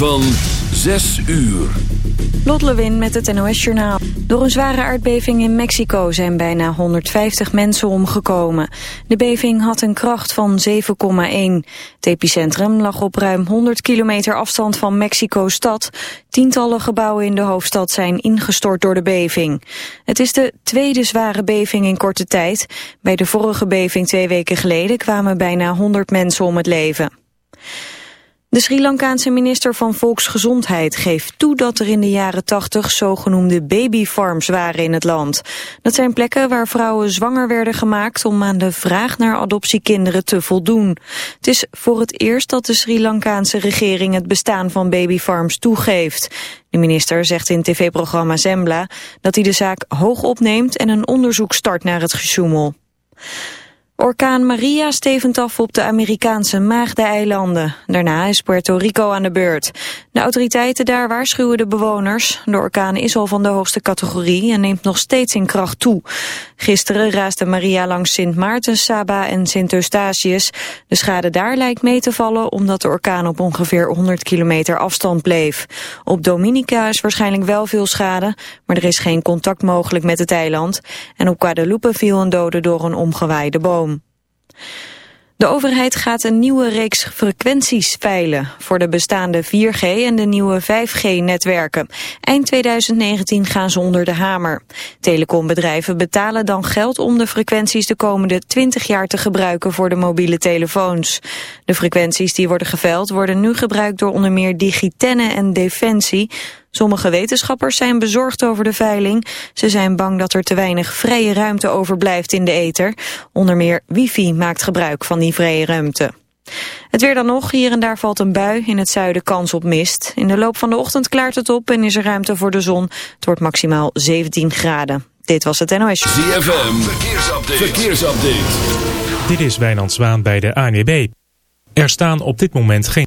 Van 6 uur. Lot Lewin met het NOS Journaal. Door een zware aardbeving in Mexico zijn bijna 150 mensen omgekomen. De beving had een kracht van 7,1. Het epicentrum lag op ruim 100 kilometer afstand van Mexico-stad. Tientallen gebouwen in de hoofdstad zijn ingestort door de beving. Het is de tweede zware beving in korte tijd. Bij de vorige beving twee weken geleden kwamen bijna 100 mensen om het leven. De Sri Lankaanse minister van Volksgezondheid geeft toe dat er in de jaren 80 zogenoemde babyfarms waren in het land. Dat zijn plekken waar vrouwen zwanger werden gemaakt om aan de vraag naar adoptiekinderen te voldoen. Het is voor het eerst dat de Sri Lankaanse regering het bestaan van babyfarms toegeeft. De minister zegt in tv-programma Zembla dat hij de zaak hoog opneemt en een onderzoek start naar het gesjoemel. Orkaan Maria stevend af op de Amerikaanse Maagdeneilanden. Daarna is Puerto Rico aan de beurt. De autoriteiten daar waarschuwen de bewoners. De orkaan is al van de hoogste categorie en neemt nog steeds in kracht toe. Gisteren raasde Maria langs Sint Maarten, Saba en Sint Eustatius. De schade daar lijkt mee te vallen omdat de orkaan op ongeveer 100 kilometer afstand bleef. Op Dominica is waarschijnlijk wel veel schade, maar er is geen contact mogelijk met het eiland. En op Guadeloupe viel een dode door een omgewaaide boom. De overheid gaat een nieuwe reeks frequenties veilen voor de bestaande 4G en de nieuwe 5G-netwerken. Eind 2019 gaan ze onder de hamer. Telecombedrijven betalen dan geld om de frequenties de komende 20 jaar te gebruiken voor de mobiele telefoons. De frequenties die worden geveild worden nu gebruikt door onder meer Digitenne en Defensie. Sommige wetenschappers zijn bezorgd over de veiling. Ze zijn bang dat er te weinig vrije ruimte overblijft in de ether. Onder meer wifi maakt gebruik van die vrije ruimte. Het weer dan nog, hier en daar valt een bui, in het zuiden kans op mist. In de loop van de ochtend klaart het op en is er ruimte voor de zon. Het wordt maximaal 17 graden. Dit was het NOS. ZFM, verkeersupdate. verkeersupdate. Dit is Wijnand Zwaan bij de ANWB. Er staan op dit moment geen...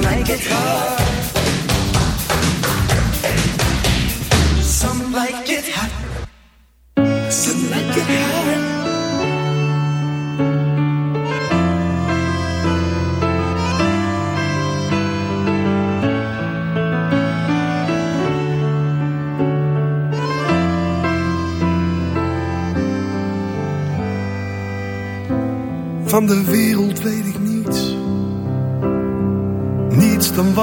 plays my. Some like it hot, some like it hard. Van de wereld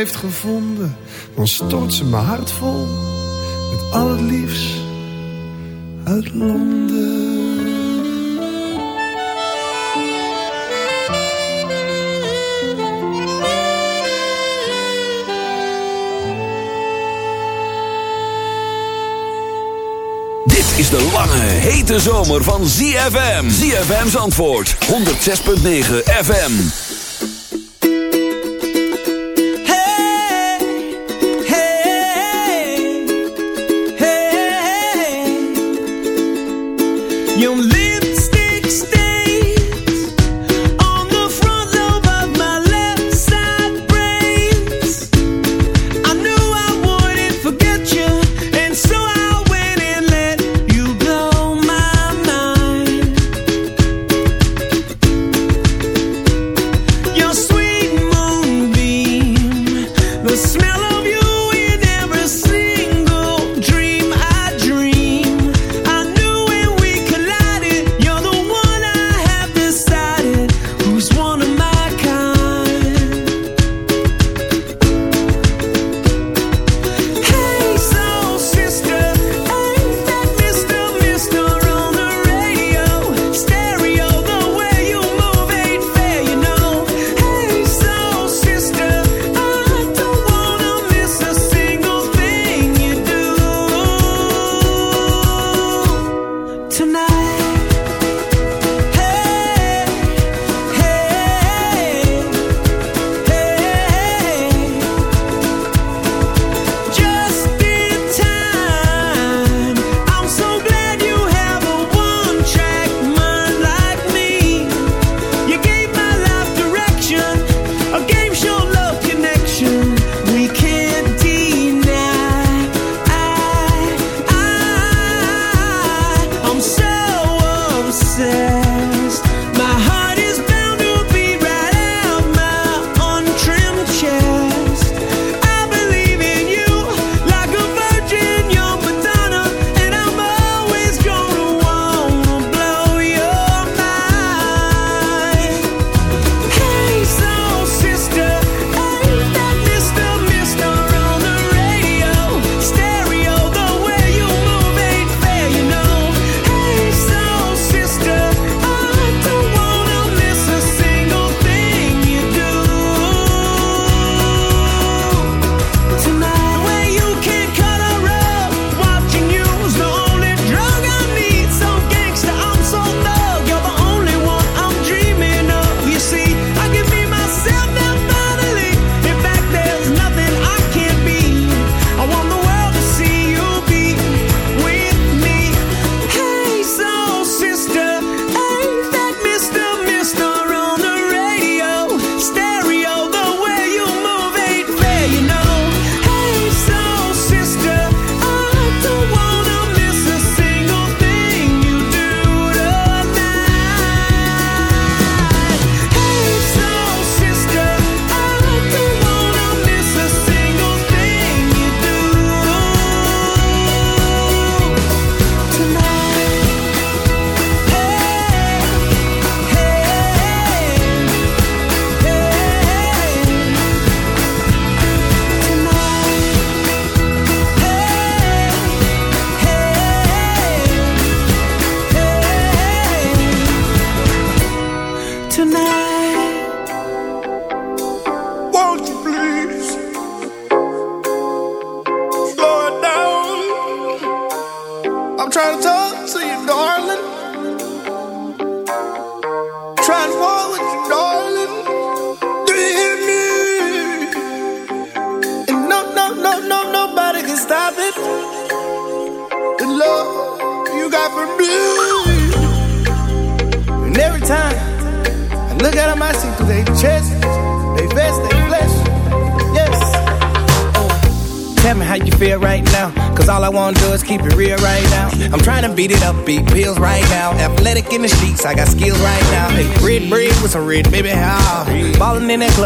heeft gevonden, dan stort ze mijn hart vol met al het liefst uit Londen. is de lange, hete zomer van ZFM. ZFM's antwoord, 106.9 FM.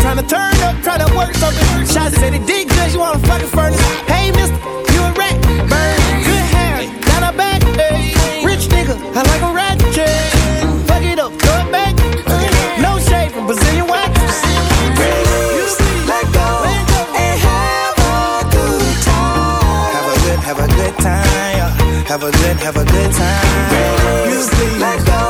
Tryna turn up, tryna work something. Shots said it did good, you wanna fucking furnace. Hey, mister, you a rat. Burn, good hair, got her back. Hey. Rich nigga, I like a rat. Fuck it up, throw it back. No shade from Brazilian wax. Let go and have a good time. Have a good, have a good time. Have a good, have a good time. You see, let go.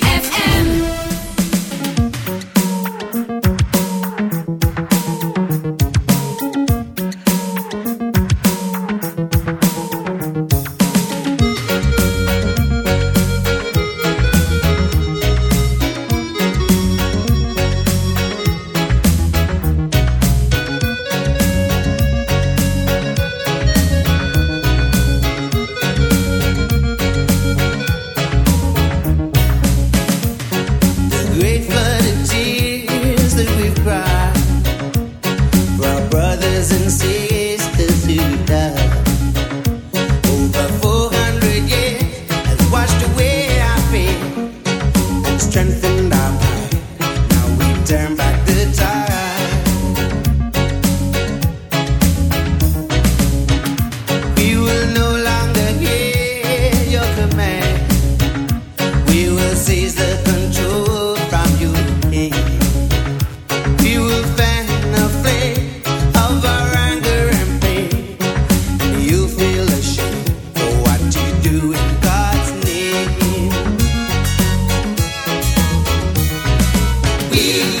you.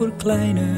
Over kleine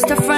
just a friend